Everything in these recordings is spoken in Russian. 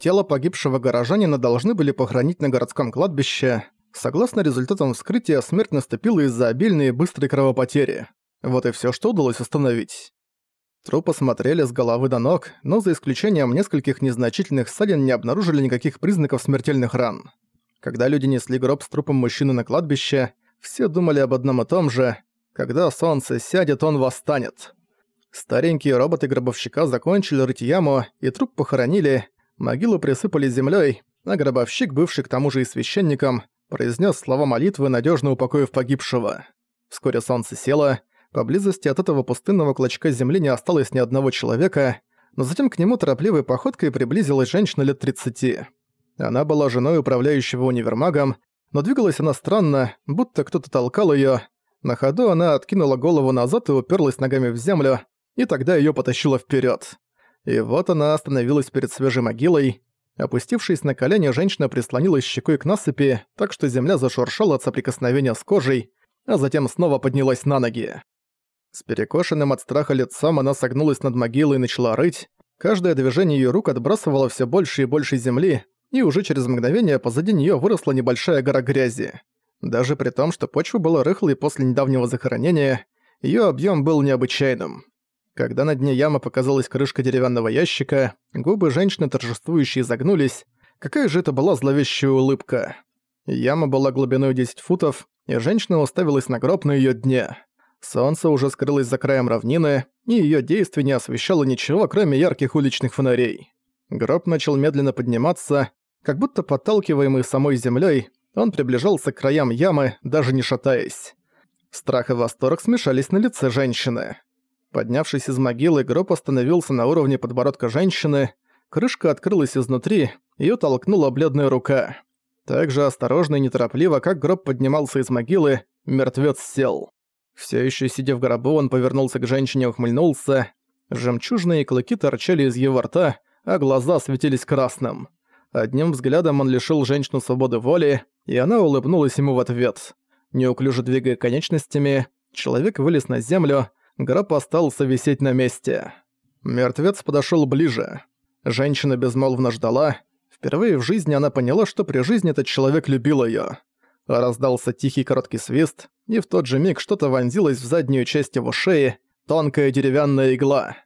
Тело погибшего горожанина должны были похоронить на городском кладбище. Согласно результатам вскрытия, смерть наступила из-за обильной и быстрой кровопотери. Вот и всё, что удалось установить. Труп осмотрели с головы до ног, но за исключением нескольких незначительных ссадин не обнаружили никаких признаков смертельных ран. Когда люди несли гроб с трупом мужчины на кладбище, все думали об одном и том же – когда солнце сядет, он восстанет. Старенькие роботы-гробовщика закончили рыть яму, и труп похоронили, могилу присыпали землей, а гробовщик, бывший к тому же и священником, произнес слова молитвы, надежно упокоив погибшего. Вскоре солнце село, поблизости от этого пустынного клочка земли не осталось ни одного человека, но затем к нему торопливой походкой приблизилась женщина лет 30. Она была женой управляющего универмагом, но двигалась она странно, будто кто-то толкал её. На ходу она откинула голову назад и уперлась ногами в землю, и тогда её потащило вперёд. И вот она остановилась перед свежей могилой. Опустившись на колени, женщина прислонилась щекой к насыпи, так что земля зашуршала от соприкосновения с кожей, а затем снова поднялась на ноги. С перекошенным от страха лицом она согнулась над могилой и начала рыть. Каждое движение её рук отбрасывало всё больше и больше земли, и уже через мгновение позади неё выросла небольшая гора грязи. Даже при том, что почва была рыхлой после недавнего захоронения, её объём был необычайным. Когда на дне ямы показалась крышка деревянного ящика, губы женщины торжествующие загнулись. Какая же это была зловещая улыбка. Яма была глубиной 10 футов, и женщина уставилась на гроб на её дне. Солнце уже скрылось за краем равнины, и её действие не освещало ничего, кроме ярких уличных фонарей. Гроб начал медленно подниматься, как будто подталкиваемый самой землёй, он приближался к краям ямы, даже не шатаясь. Страх и восторг смешались на лице женщины. Поднявшись из могилы, гроб остановился на уровне подбородка женщины, крышка открылась изнутри, её толкнула бледная рука. Так же осторожно и неторопливо, как гроб поднимался из могилы, мертвец сел. Всё ещё сидя в гробу, он повернулся к женщине и ухмыльнулся. Жемчужные клыки торчали из его рта, а глаза светились красным. Одним взглядом он лишил женщину свободы воли, и она улыбнулась ему в ответ. Неуклюже двигая конечностями, человек вылез на землю, гроб остался висеть на месте. Мертвец подошёл ближе. Женщина безмолвно ждала. Впервые в жизни она поняла, что при жизни этот человек любил её. Раздался тихий короткий свист, и в тот же миг что-то вонзилось в заднюю часть его шеи, тонкая деревянная игла.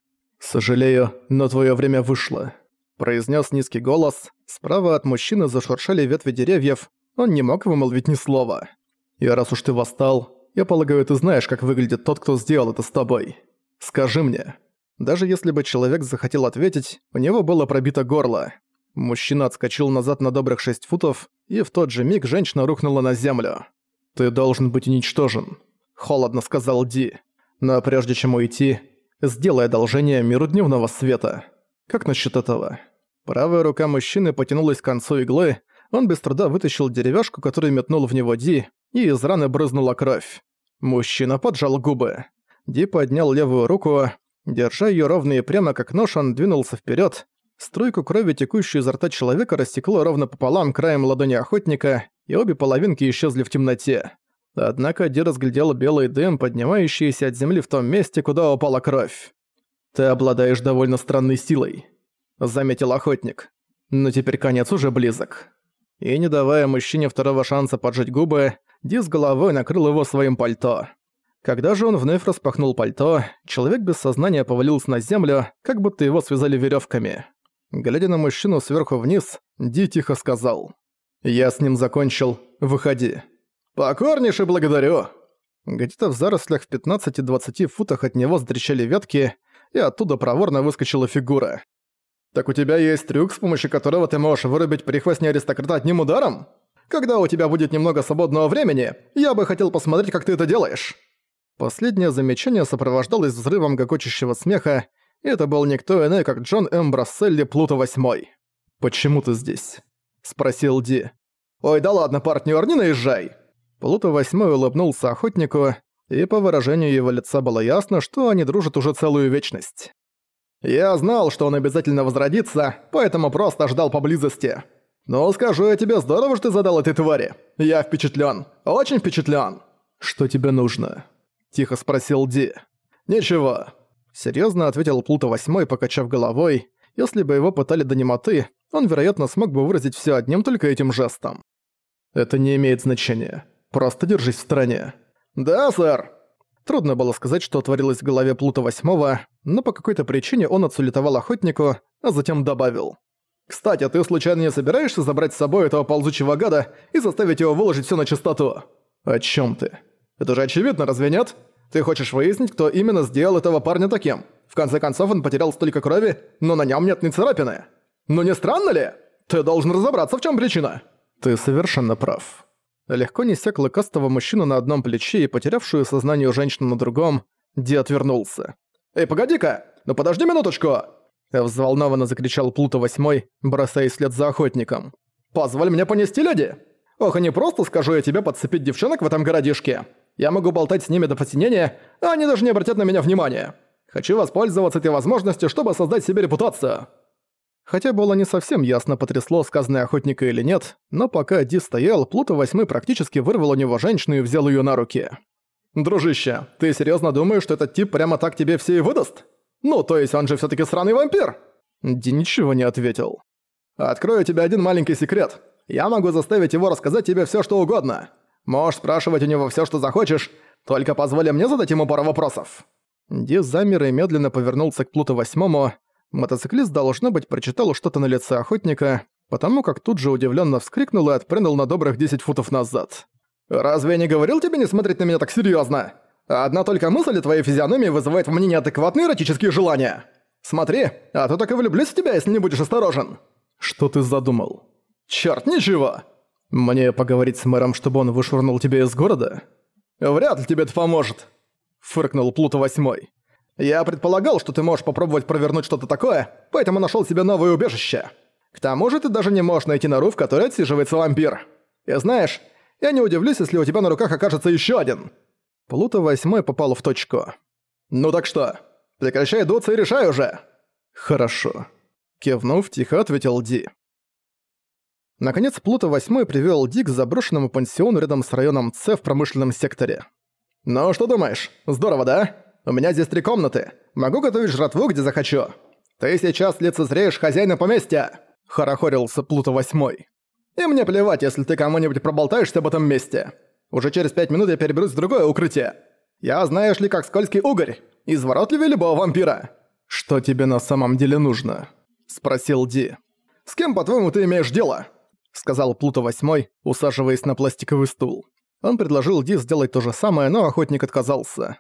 «Сожалею, но твоё время вышло», — произнес низкий голос. Справа от мужчины зашуршали ветви деревьев, он не мог вымолвить ни слова. «И раз уж ты восстал, я полагаю, ты знаешь, как выглядит тот, кто сделал это с тобой. Скажи мне». Даже если бы человек захотел ответить, у него было пробито горло. Мужчина отскочил назад на добрых шесть футов, и в тот же миг женщина рухнула на землю. «Ты должен быть уничтожен», — холодно сказал Ди. «Но прежде чем уйти, сделай одолжение миру дневного света. Как насчет этого?» Правая рука мужчины потянулась к концу иглы, он без труда вытащил деревяшку, которую метнул в него Ди, и из раны брызнула кровь. Мужчина поджал губы. Ди поднял левую руку. Держа ее ровно и прямо как нож, он двинулся вперед. Струйку крови, текущую изо рта человека, растекло ровно пополам краем ладони охотника, и обе половинки исчезли в темноте. Однако Ди разглядел белый дым, поднимающийся от земли в том месте, куда упала кровь. «Ты обладаешь довольно странной силой», — заметил охотник. «Но теперь конец уже близок» и, не давая мужчине второго шанса поджать губы, Ди с головой накрыл его своим пальто. Когда же он вновь распахнул пальто, человек без сознания повалился на землю, как будто его связали веревками. Глядя на мужчину сверху вниз, Ди тихо сказал. «Я с ним закончил. Выходи». «Покорнейше благодарю!» Где-то в зарослях в 15-20 футах от него стречали ветки, и оттуда проворно выскочила фигура. «Так у тебя есть трюк, с помощью которого ты можешь вырубить прихвостня аристократа одним ударом? Когда у тебя будет немного свободного времени, я бы хотел посмотреть, как ты это делаешь». Последнее замечание сопровождалось взрывом гокочущего смеха, и это был никто иной, как Джон М. Брасселли Плута Восьмой. «Почему ты здесь?» – спросил Ди. «Ой, да ладно, партнер, не наезжай!» Плута Восьмой улыбнулся охотнику, и по выражению его лица было ясно, что они дружат уже целую вечность. Я знал, что он обязательно возродится, поэтому просто ждал поблизости. Но скажу я тебе, здорово, что ты задал этой твари. Я впечатлен, очень впечатлен. Что тебе нужно? Тихо спросил Ди. Ничего. Серьезно ответил Плута Восьмой, покачав головой. Если бы его пытали до немоты, он, вероятно, смог бы выразить все одним только этим жестом. «Это не имеет значения. Просто держись в стороне». «Да, сэр!» Трудно было сказать, что творилось в голове Плута Восьмого, но по какой-то причине он отсулетовал охотнику, а затем добавил. «Кстати, ты случайно не собираешься забрать с собой этого ползучего гада и заставить его выложить все на чистоту?» «О чем ты?» «Это же очевидно, разве нет? Ты хочешь выяснить, кто именно сделал этого парня таким? В конце концов, он потерял столько крови, но на нем нет ни царапины. Ну не странно ли? Ты должен разобраться, в чем причина». «Ты совершенно прав». Легко неся клыкастого мужчину на одном плече и потерявшую сознание женщину на другом, Ди отвернулся. «Эй, погоди-ка! Ну подожди минуточку!» Взволнованно закричал Плута Восьмой, бросаясь вслед за охотником. «Позволь мне понести леди! Ох, и не просто скажу я тебе подцепить девчонок в этом городишке. Я могу болтать с ними до посинения, а они даже не обратят на меня внимания. Хочу воспользоваться этой возможностью, чтобы создать себе репутацию». Хотя было не совсем ясно, потрясло сказанное охотника или нет, но пока Ди стоял, Плута Восьмой практически вырвал у него женщину и взял ее на руки. «Дружище, ты серьезно думаешь, что этот тип прямо так тебе все и выдаст? Ну, то есть он же все таки сраный вампир?» Ди ничего не ответил. «Открою тебе один маленький секрет. Я могу заставить его рассказать тебе все, что угодно. Можешь спрашивать у него все, что захочешь, только позволь мне задать ему пару вопросов». Ди замер и медленно повернулся к Плуту Восьмому. Мотоциклист, должно быть, прочитал что-то на лице охотника, потому как тут же удивленно вскрикнул и отпрянул на добрых 10 футов назад. «Разве я не говорил тебе не смотреть на меня так серьезно? Одна только мысль о твоей физиономии вызывает в мне неадекватные эротические желания. Смотри, а то так и влюблюсь в тебя, если не будешь осторожен». «Что ты задумал?» «Чёрт, ничего!» «Мне поговорить с мэром, чтобы он вышвырнул тебя из города?» «Вряд ли тебе это поможет», — фыркнул Плута Восьмой. «Я предполагал, что ты можешь попробовать провернуть что-то такое, поэтому нашёл себе новое убежище. К тому же ты даже не можешь найти нору, в которой отсиживается вампир. И знаешь, я не удивлюсь, если у тебя на руках окажется ещё один». Плута Восьмой попал в точку. «Ну так что, прекращай дуться и решай уже!» «Хорошо», — кивнув, тихо ответил Ди. Наконец, Плута Восьмой привёл Ди к заброшенному пансиону рядом с районом С в промышленном секторе. «Ну, что думаешь? Здорово, да? У меня здесь три комнаты. Могу готовить жратву, где захочу. Ты сейчас лицезреешь хозяина поместья!» – хорохорился Плута Восьмой. «И мне плевать, если ты кому-нибудь проболтаешься об этом месте. Уже через пять минут я переберусь в другое укрытие. Я, знаешь ли, как скользкий угорь. Изворотливее любого вампира». «Что тебе на самом деле нужно?» – спросил Ди. «С кем, по-твоему, ты имеешь дело?» сказал Плута Восьмой, усаживаясь на пластиковый стул. Он предложил Ди сделать то же самое, но охотник отказался.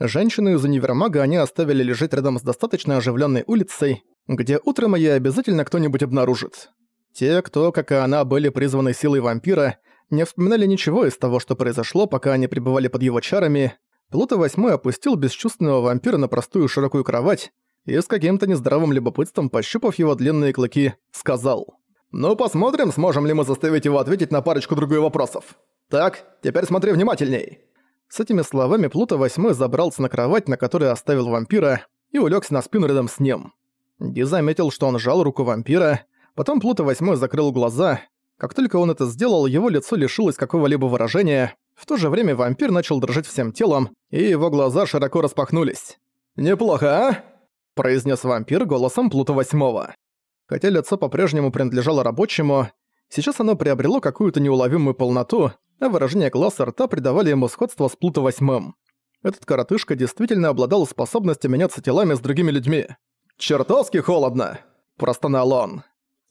Женщину из универмага они оставили лежать рядом с достаточно оживленной улицей, где утром ее обязательно кто-нибудь обнаружит. Те, кто, как и она, были призваны силой вампира, не вспоминали ничего из того, что произошло, пока они пребывали под его чарами. Плута Восьмой опустил бесчувственного вампира на простую широкую кровать и с каким-то нездоровым любопытством, пощупав его длинные клыки, сказал «Ну, посмотрим, сможем ли мы заставить его ответить на парочку-другую вопросов. Так, теперь смотри внимательней». С этими словами Плута Восьмой забрался на кровать, на которой оставил вампира, и улегся на спину рядом с ним. Ди заметил, что он сжал руку вампира, потом Плута Восьмой закрыл глаза. Как только он это сделал, его лицо лишилось какого-либо выражения. В то же время вампир начал дрожать всем телом, и его глаза широко распахнулись. «Неплохо, а?» – произнес вампир голосом Плута Восьмого. Хотя лицо по-прежнему принадлежало рабочему, сейчас оно приобрело какую-то неуловимую полноту, а выражение глаз и рта придавали ему сходство с Плуто Восьмым. Этот коротышка действительно обладал способностью меняться телами с другими людьми. «Чертовски холодно!» – простонал он.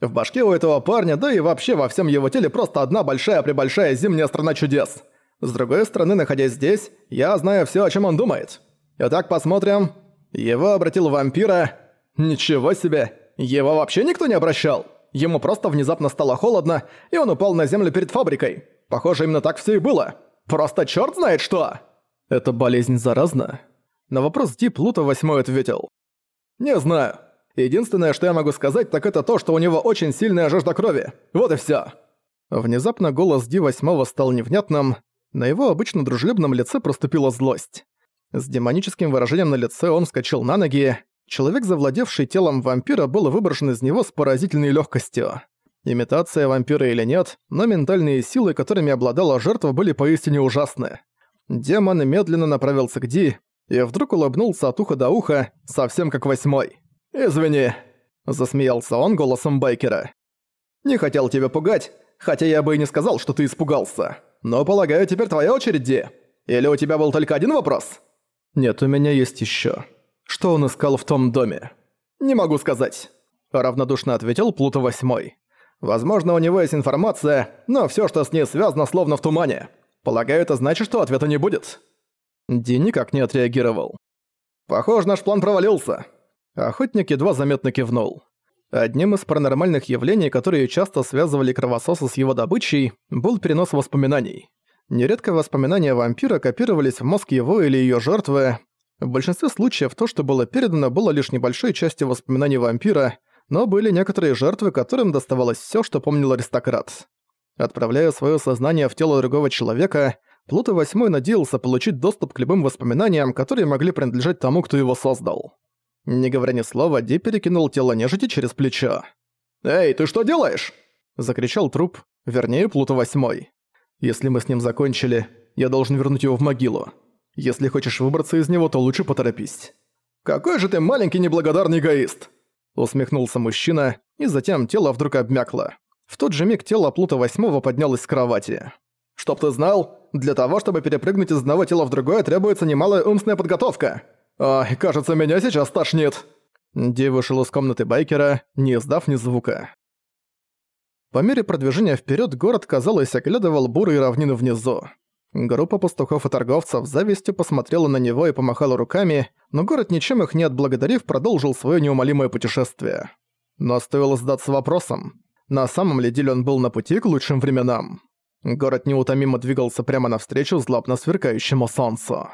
В башке у этого парня, да и вообще во всем его теле просто одна большая-пребольшая зимняя страна чудес. С другой стороны, находясь здесь, я знаю все, о чем он думает. Итак, посмотрим. Его обратил вампира. Ничего себе! Его вообще никто не обращал. Ему просто внезапно стало холодно, и он упал на землю перед фабрикой. Похоже, именно так все и было. Просто черт знает что! Это болезнь заразна? На вопрос Ди Плута восьмой ответил. Не знаю. Единственное, что я могу сказать, так это то, что у него очень сильная жажда крови. Вот и все. Внезапно голос Ди восьмого стал невнятным. На его обычно дружелюбном лице проступила злость. С демоническим выражением на лице он вскочил на ноги. Человек, завладевший телом вампира, был выброшен из него с поразительной легкостью. Имитация вампира или нет, но ментальные силы, которыми обладала жертва, были поистине ужасны. Демон медленно направился к Ди и вдруг улыбнулся от уха до уха, совсем как восьмой. «Извини», — засмеялся он голосом байкера. Не хотел тебя пугать, хотя я бы и не сказал, что ты испугался. Но, полагаю, теперь твоя очередь. Или у тебя был только один вопрос?» «Нет, у меня есть ещё. Что он искал в том доме?» «Не могу сказать», — равнодушно ответил Плута Восьмой. «Возможно, у него есть информация, но всё, что с ней связано, словно в тумане. Полагаю, это значит, что ответа не будет». Ди никак не отреагировал. «Похоже, наш план провалился». Охотник едва заметно кивнул. Одним из паранормальных явлений, которые часто связывали кровососа с его добычей, был перенос воспоминаний. Нередко воспоминания вампира копировались в мозг его или её жертвы. В большинстве случаев то, что было передано, было лишь небольшой частью воспоминаний вампира, но были некоторые жертвы, которым доставалось всё, что помнил аристократ. Отправляя своё сознание в тело другого человека, Плута Восьмой надеялся получить доступ к любым воспоминаниям, которые могли принадлежать тому, кто его создал. Не говоря ни слова, Ди перекинул тело нежити через плечо. «Эй, ты что делаешь?» – закричал труп, вернее, Плута Восьмой. «Если мы с ним закончили, я должен вернуть его в могилу. Если хочешь выбраться из него, то лучше поторопись». «Какой же ты маленький неблагодарный эгоист!» Усмехнулся мужчина, и затем тело вдруг обмякло. В тот же миг тело Плута Восьмого поднялось с кровати. «Чтоб ты знал, для того, чтобы перепрыгнуть из одного тела в другое, требуется немалая умственная подготовка. «Ай, кажется, меня сейчас тошнит!» Ди вышел из комнаты байкера, не издав ни звука. По мере продвижения вперед город, казалось, оглядывал бурые равнины внизу. Группа пастухов и торговцев завистью посмотрела на него и помахала руками, но город, ничем их не отблагодарив, продолжил свое неумолимое путешествие. Но стоило задаться вопросом, на самом ли деле он был на пути к лучшим временам. Город неутомимо двигался прямо навстречу злобно сверкающему солнцу.